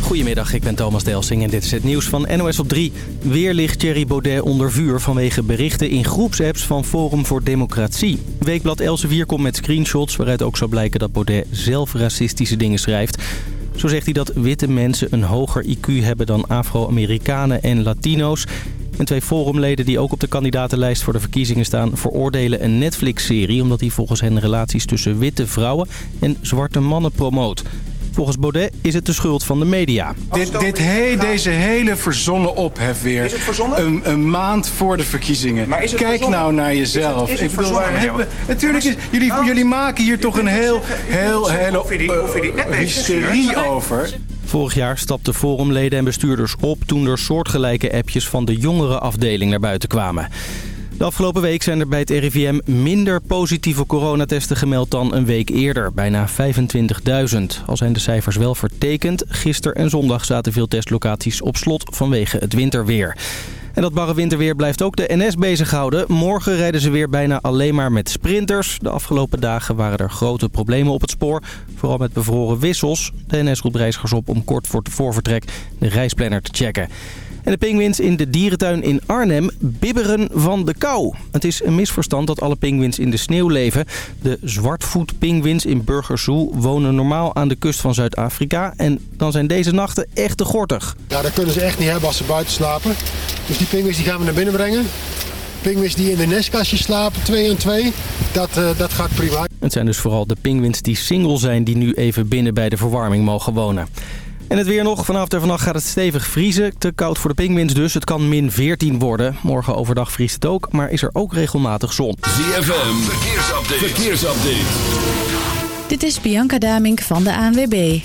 Goedemiddag, ik ben Thomas Delsing en dit is het nieuws van NOS op 3. Weer ligt Thierry Baudet onder vuur vanwege berichten in groepsapps van Forum voor Democratie. Weekblad Elsevier komt met screenshots waaruit ook zou blijken dat Baudet zelf racistische dingen schrijft. Zo zegt hij dat witte mensen een hoger IQ hebben dan Afro-Amerikanen en Latino's. En twee forumleden die ook op de kandidatenlijst voor de verkiezingen staan... veroordelen een Netflix-serie omdat hij volgens hen relaties tussen witte vrouwen en zwarte mannen promoot. Volgens Baudet is het de schuld van de media. Dit, dit he, deze hele verzonnen ophef weer. Is het verzonnen? Een, een maand voor de verkiezingen. Maar is het Kijk verzonnen? nou naar jezelf. Is het- is het Ik bedoel, waar hebben, natuurlijk is, jullie, jullie maken hier toch een heel, heel, hele eh, nee, hysterie over. Vorig jaar stapten forumleden en bestuurders op toen er soortgelijke appjes van de jongere afdeling naar buiten kwamen. De afgelopen week zijn er bij het RIVM minder positieve coronatesten gemeld dan een week eerder. Bijna 25.000. Al zijn de cijfers wel vertekend. Gisteren en zondag zaten veel testlocaties op slot vanwege het winterweer. En dat barre winterweer blijft ook de NS bezighouden. Morgen rijden ze weer bijna alleen maar met sprinters. De afgelopen dagen waren er grote problemen op het spoor. Vooral met bevroren wissels. De NS roept reizigers op om kort voor het voorvertrek de reisplanner te checken. En de pinguïns in de dierentuin in Arnhem bibberen van de kou. Het is een misverstand dat alle pinguïns in de sneeuw leven. De zwartvoetpinguïns in Burgers Zoo wonen normaal aan de kust van Zuid-Afrika. En dan zijn deze nachten echt te gortig. Ja, dat kunnen ze echt niet hebben als ze buiten slapen. Dus die pinguïns die gaan we naar binnen brengen. Pinguïns die in de nestkastjes slapen, twee en twee, dat, eh, dat gaat prima. Het zijn dus vooral de pinguïns die single zijn die nu even binnen bij de verwarming mogen wonen. En het weer nog. Vanavond en vannacht gaat het stevig vriezen. Te koud voor de pinguïns dus. Het kan min 14 worden. Morgen overdag vriest het ook, maar is er ook regelmatig zon. ZFM, verkeersupdate. verkeersupdate. Dit is Bianca Damink van de ANWB.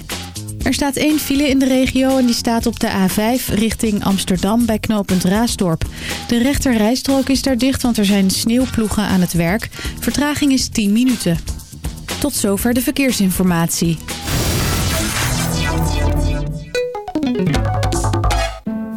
Er staat één file in de regio en die staat op de A5 richting Amsterdam bij knooppunt Raasdorp. De rechter rijstrook is daar dicht, want er zijn sneeuwploegen aan het werk. Vertraging is 10 minuten. Tot zover de verkeersinformatie.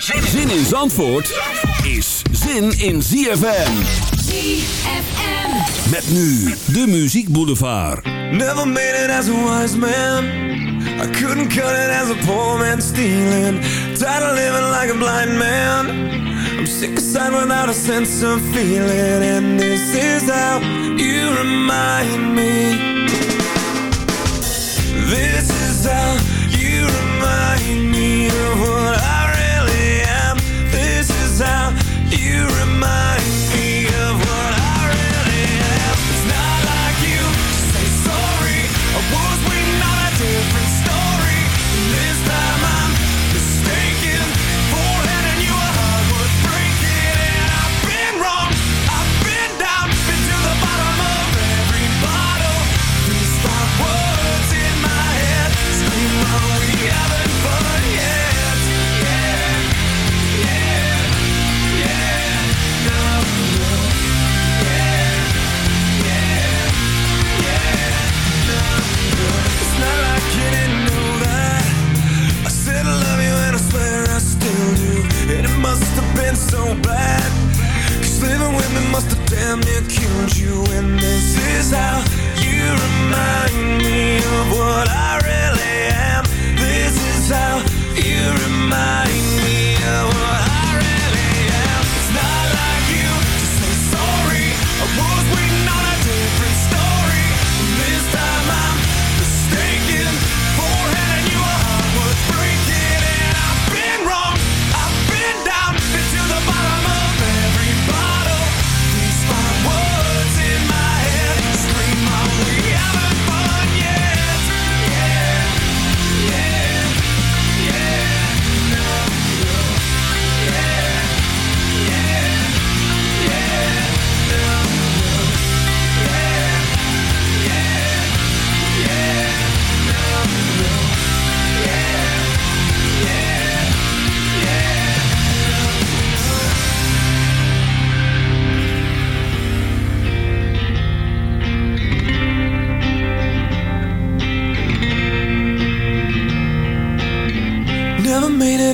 Zin in Zandvoort is zin in ZFM. ZFM. Met nu de Muziek Boulevard. Never made it as a wise man. I couldn't cut it as a poor man stealing. Tired of living like a blind man. I'm sick aside without a sense of feeling. And this is how you remind me. This is how you remind me of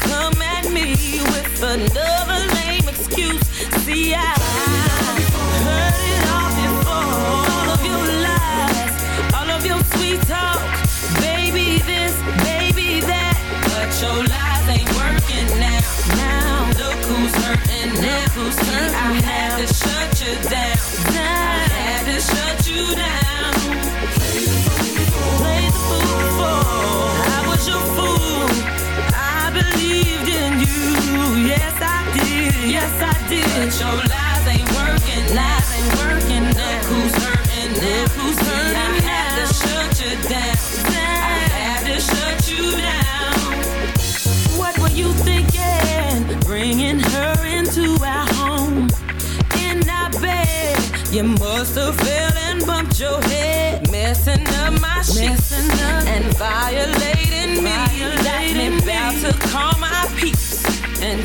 come at me with another lame excuse. See, I heard it all before. All of your lies, all of your sweet talk. Baby this, baby that. But your lies ain't working now. Now, look who's hurting now. Who's hurting I had to shut you down. I had to shut you down. Yes, I did. But your lies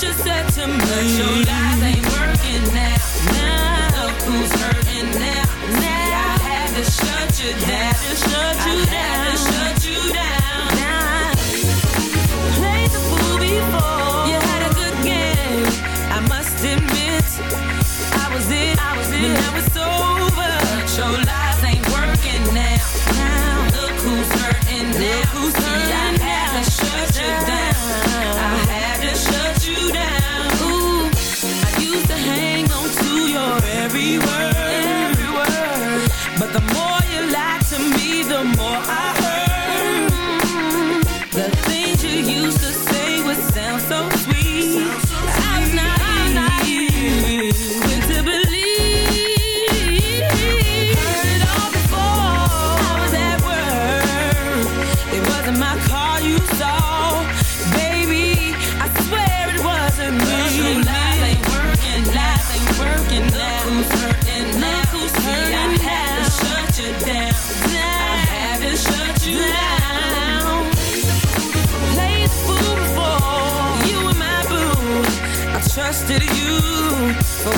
You said to me. But your lies ain't working now. Now look who's hurting now. Now I had to shut you down. to shut you down. To shut you down. Now played the fool before. You had a good game. I must admit, I was it. I was it.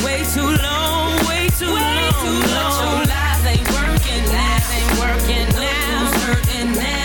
way too long, way too long. But your lies ain't working, ain't working. Now, hurting now.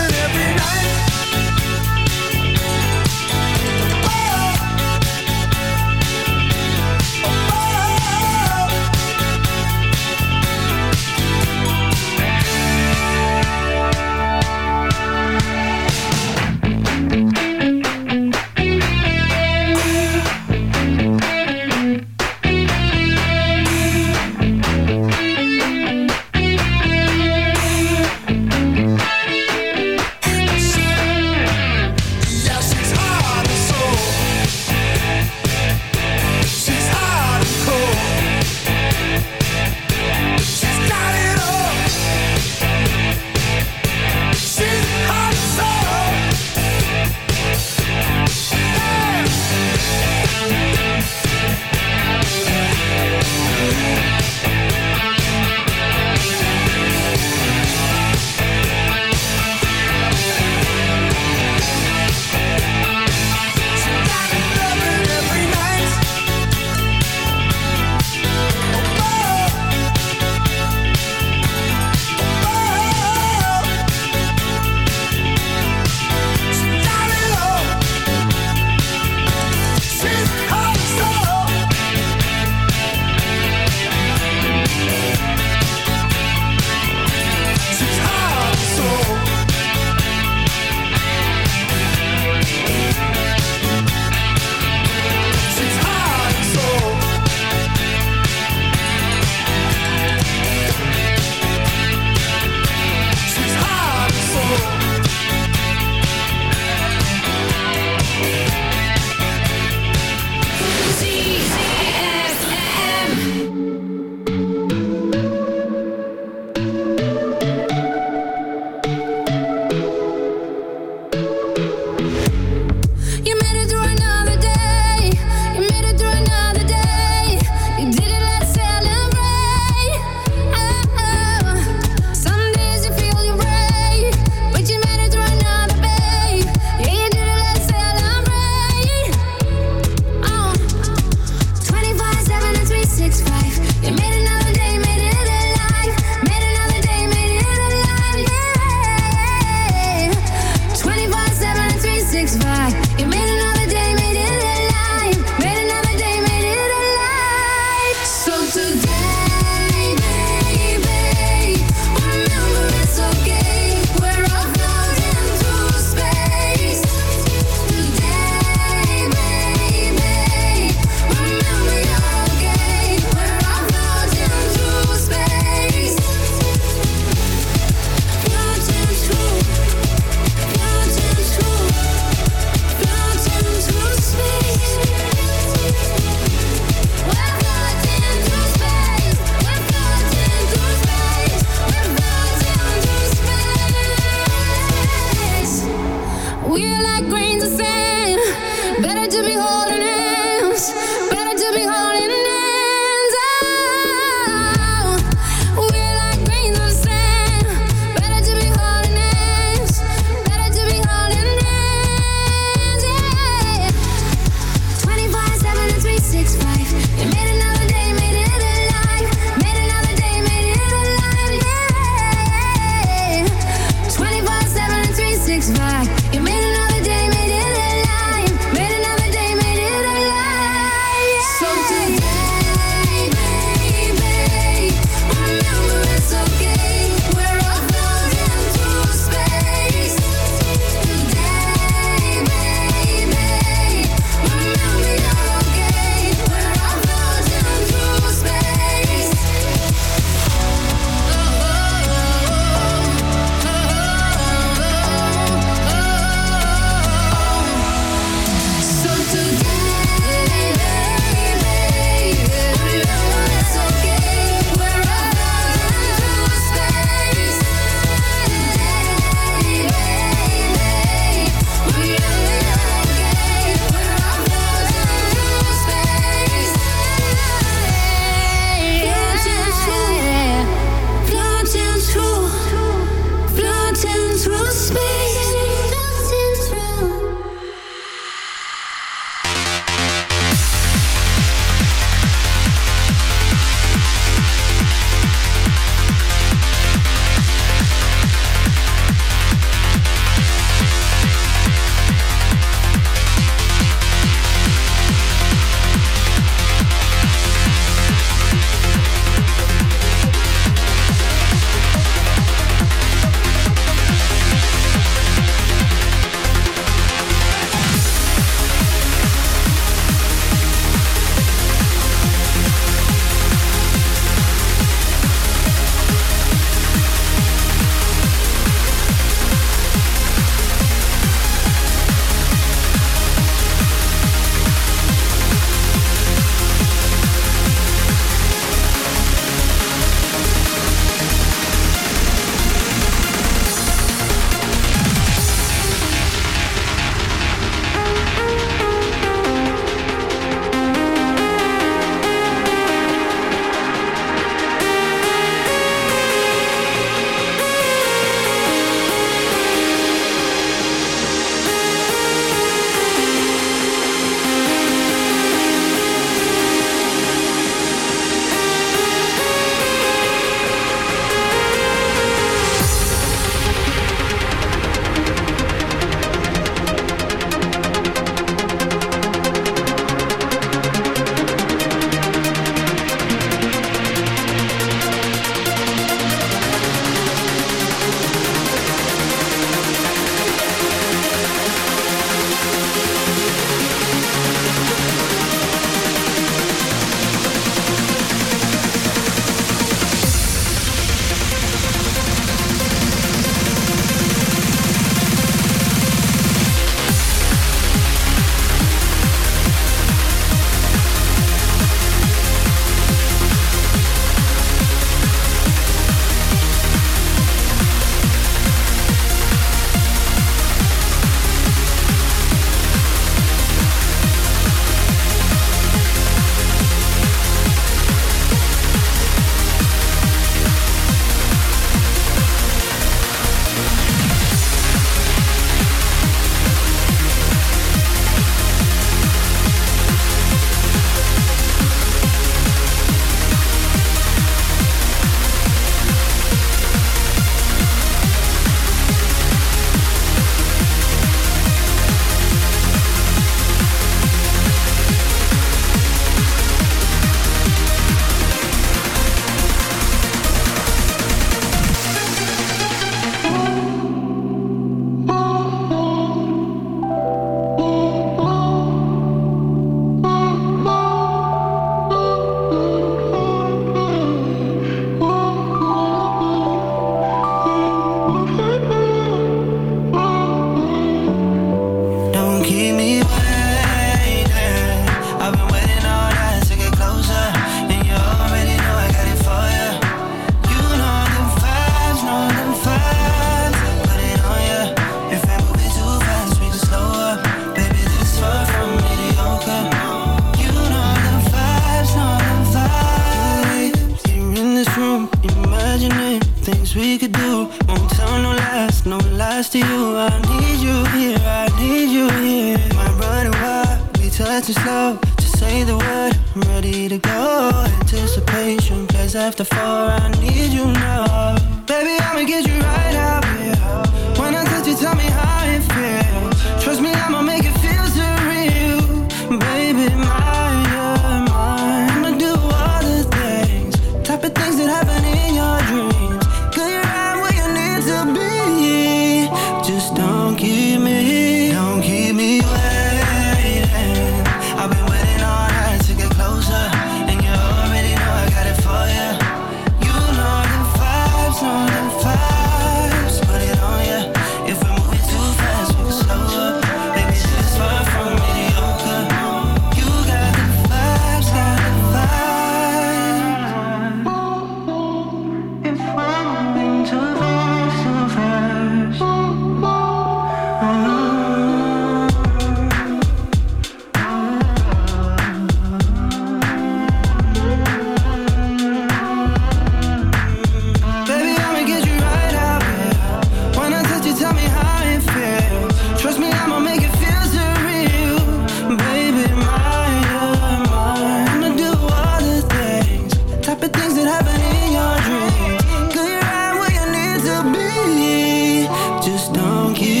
don't give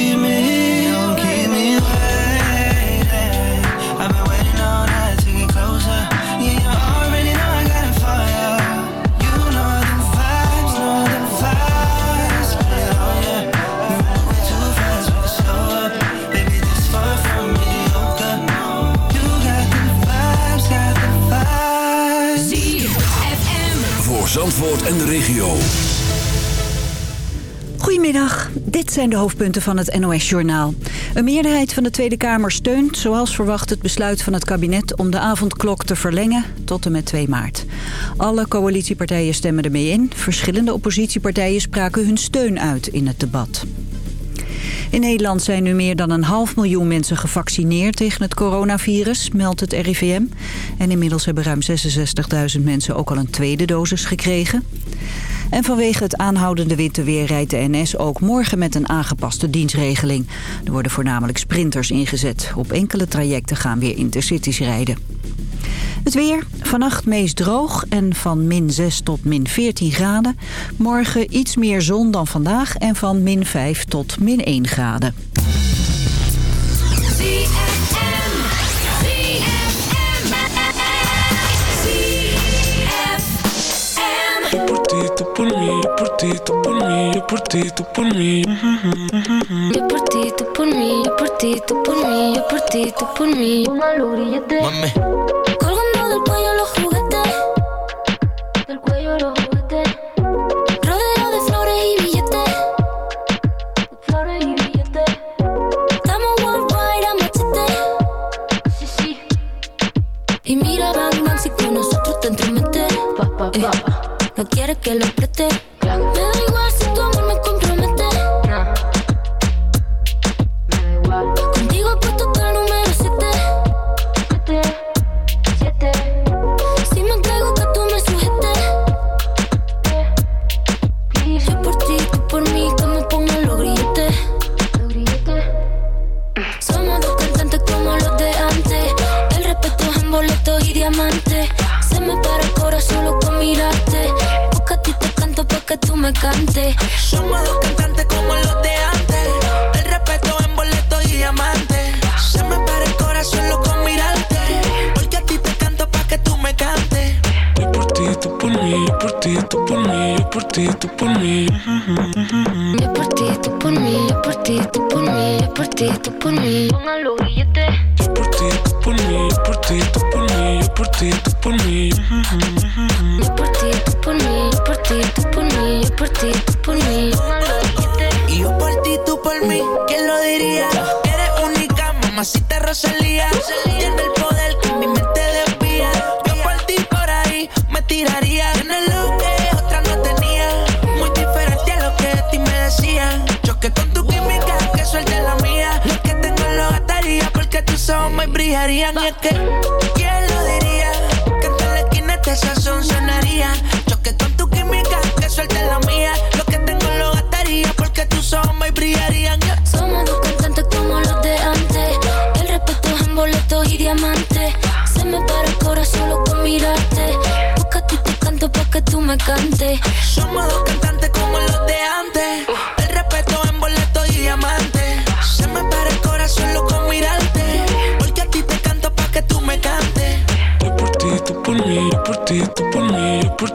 Dit zijn de hoofdpunten van het NOS-journaal. Een meerderheid van de Tweede Kamer steunt, zoals verwacht, het besluit van het kabinet... om de avondklok te verlengen tot en met 2 maart. Alle coalitiepartijen stemmen ermee in. Verschillende oppositiepartijen spraken hun steun uit in het debat. In Nederland zijn nu meer dan een half miljoen mensen gevaccineerd tegen het coronavirus, meldt het RIVM. En inmiddels hebben ruim 66.000 mensen ook al een tweede dosis gekregen. En vanwege het aanhoudende winterweer rijdt de NS ook morgen met een aangepaste dienstregeling. Er worden voornamelijk sprinters ingezet. Op enkele trajecten gaan weer intercities rijden. Het weer, vannacht meest droog en van min 6 tot min 14 graden. Morgen iets meer zon dan vandaag en van min 5 tot min 1 graden. ti, tú por mí, yo por ti, tú por mí. Yo por ti, tú por mí, yo por ti, tú por mí, yo por ti, tú por mí. Una. Mami. Colgando del cuello los juguetes. Del cuello los juguetes. Rodeo de flores y billetes. Flores y billetes. Estamos worldwide a machete. Sí, sí. Y mira, Bang Bang, si con nosotros te entromete. Pa, pa, eh, no quieres que lo preste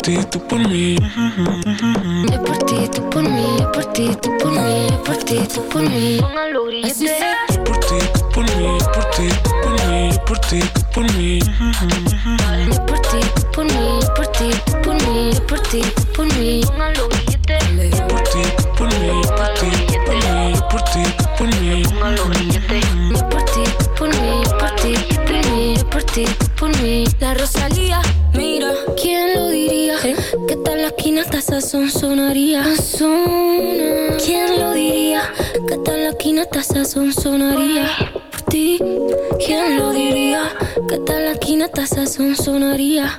ti, tú por mí. Yo por ti, tú por mí, yo por ti, tú por mí, yo por ti, tú por mí. Así. Yo por ti, tú por mí, yo por ti, tú por mí, yo por ti, tú por mí. Yo por ti, tú por mí, yo por ti, tú por mí, yo por ti, tú por mí. Yo por ti, tú por mí, yo por ti, tú por mí, yo por ti, tú por mí. Yo por ti, tú por mí, yo por ti, tú por mí, yo por ti, tú por mí. La Rosalía, mira, ¿quién? Que tal la esquina hasta sazón sonaría. ¿Quién lo diría? Que tal la esquina hasta sazón sonaría. Por ti, ¿quién lo diría? Que tal la esquina hasta sazón sonaría.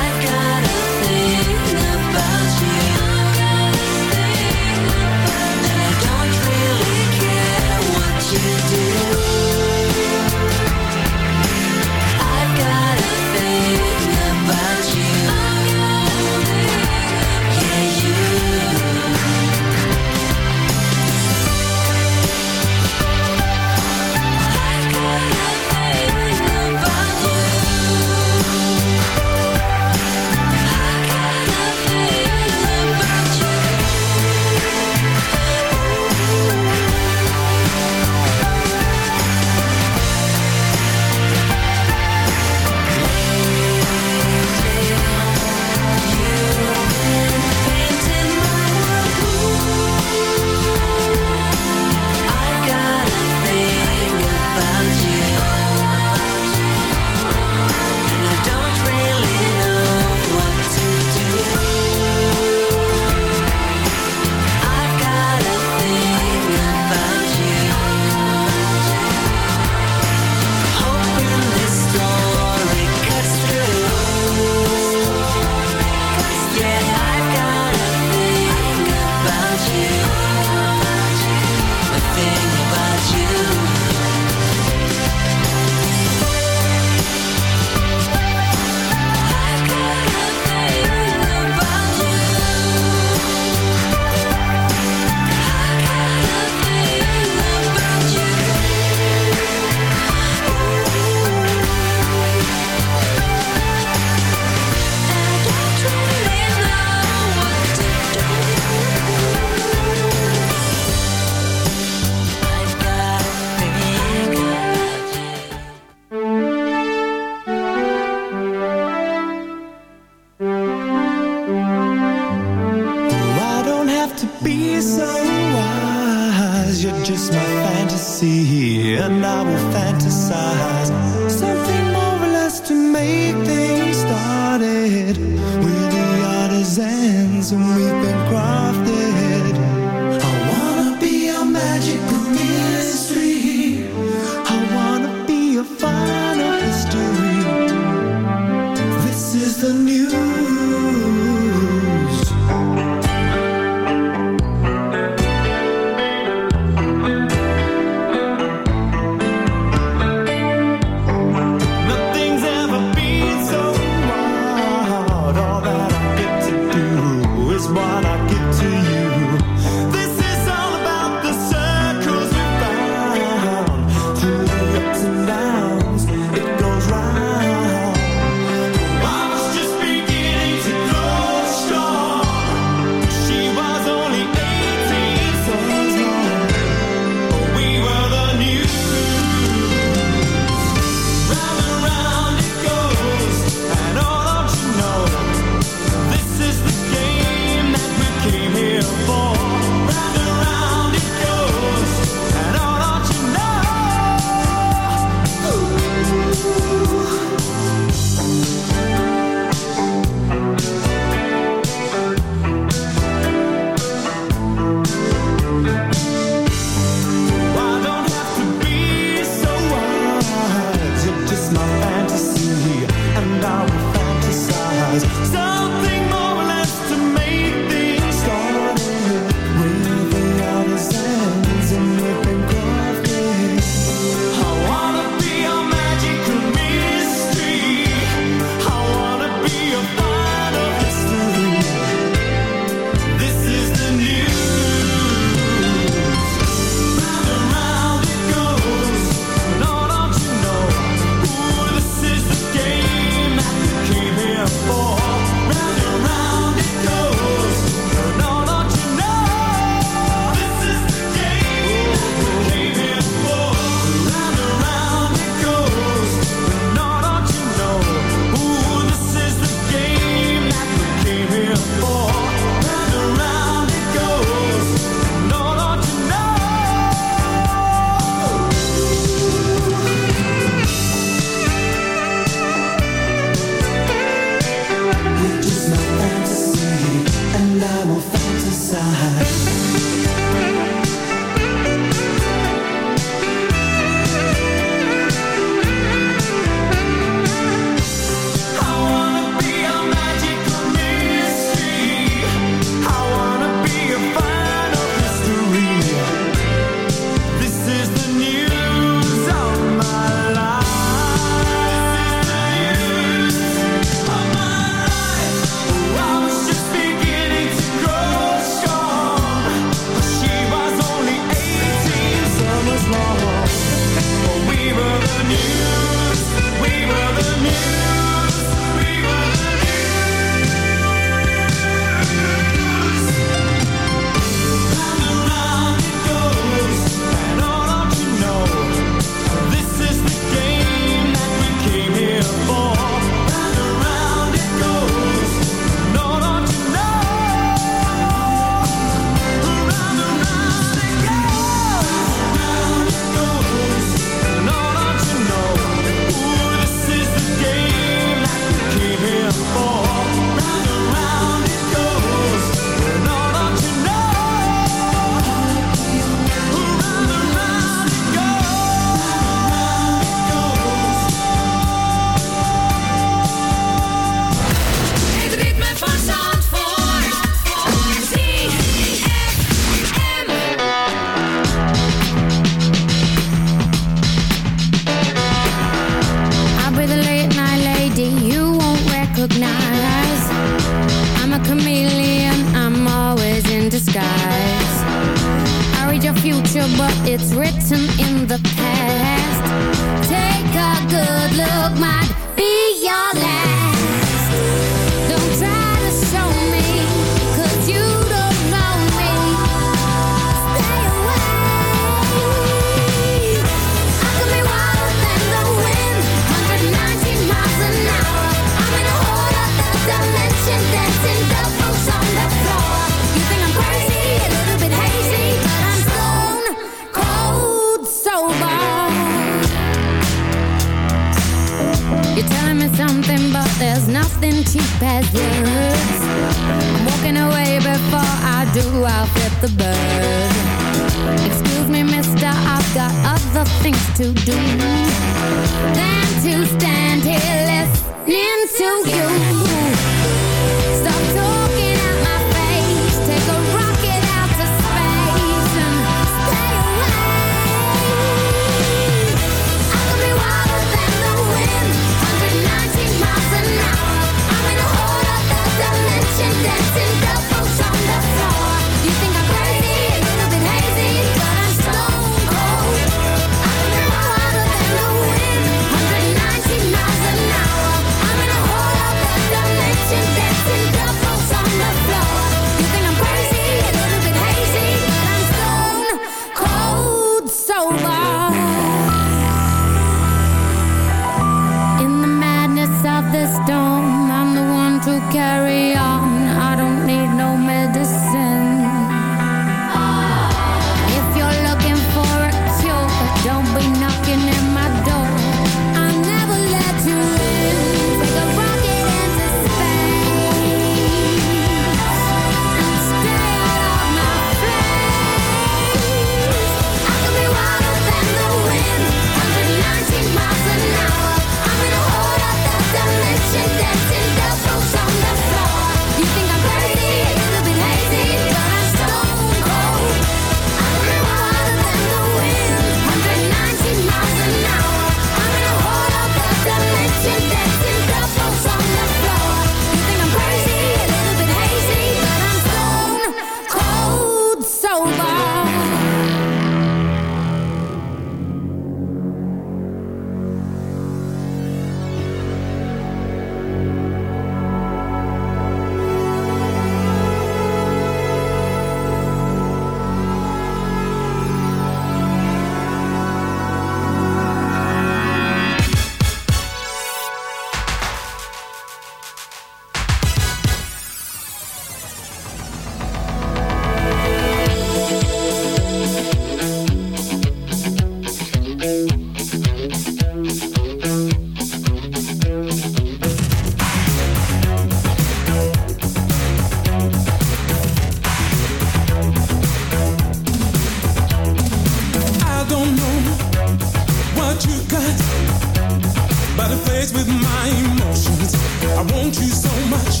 with my emotions. I want you so much,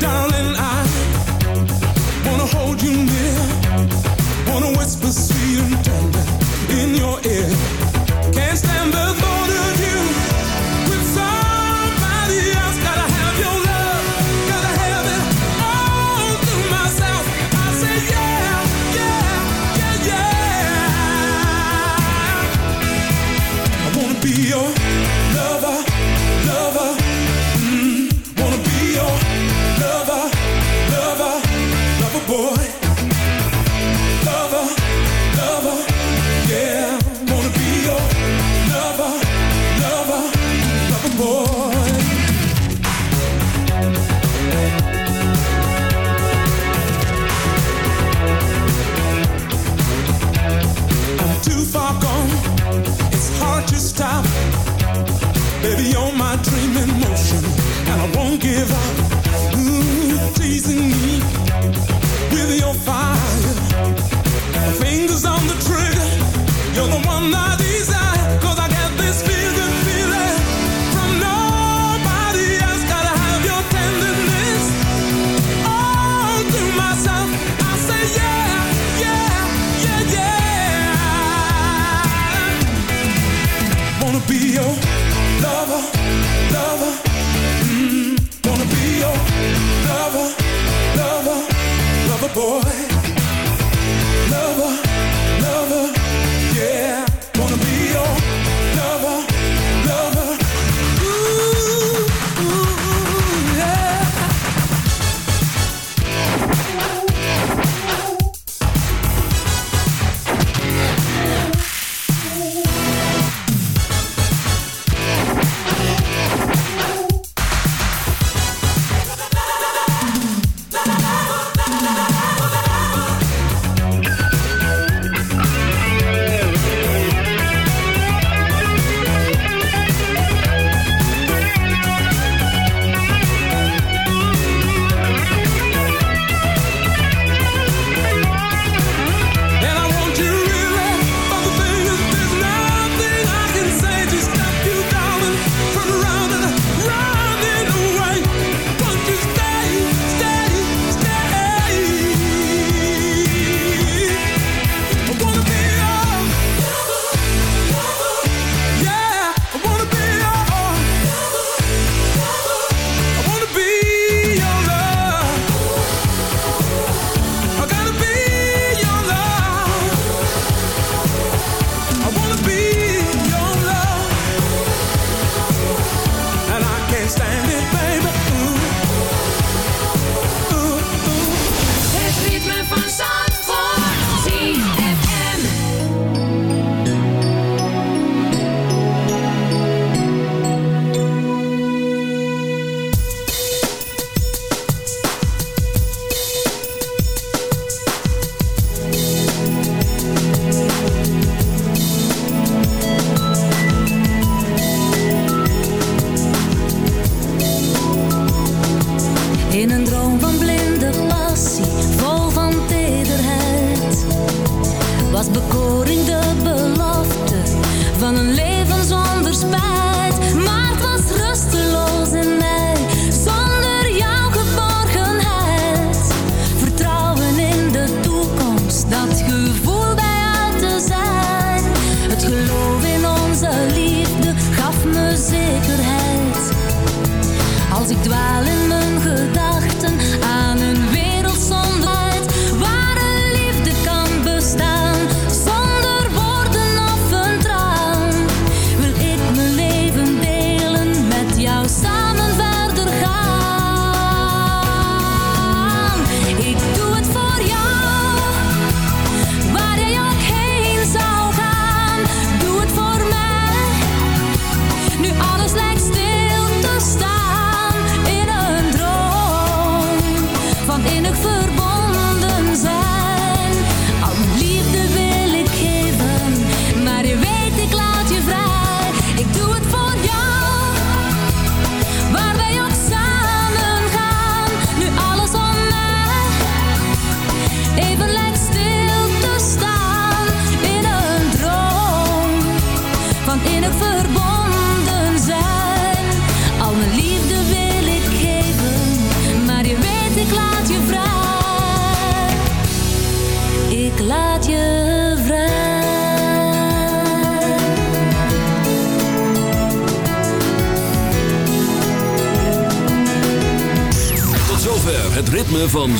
darling. I